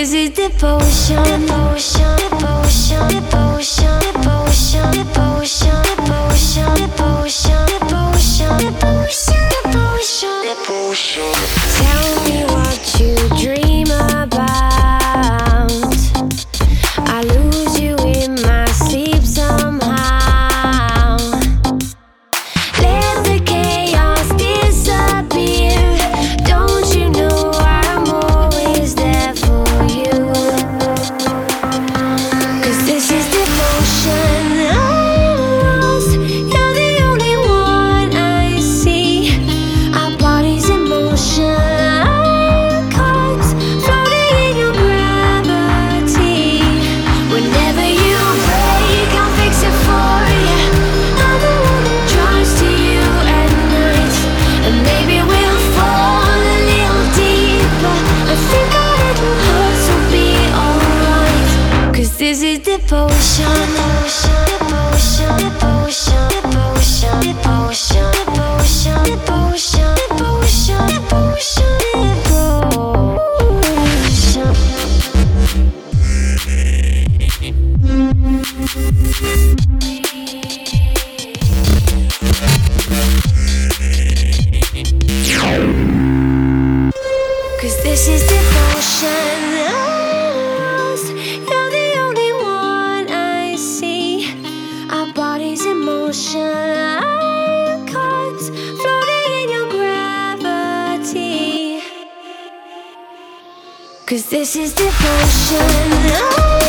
is devotion. devotion. crazy devotion, devotion, devotion, devotion, devotion, devotion, devotion, devotion, devotion, Cause this is devotion. Cause this is devotion.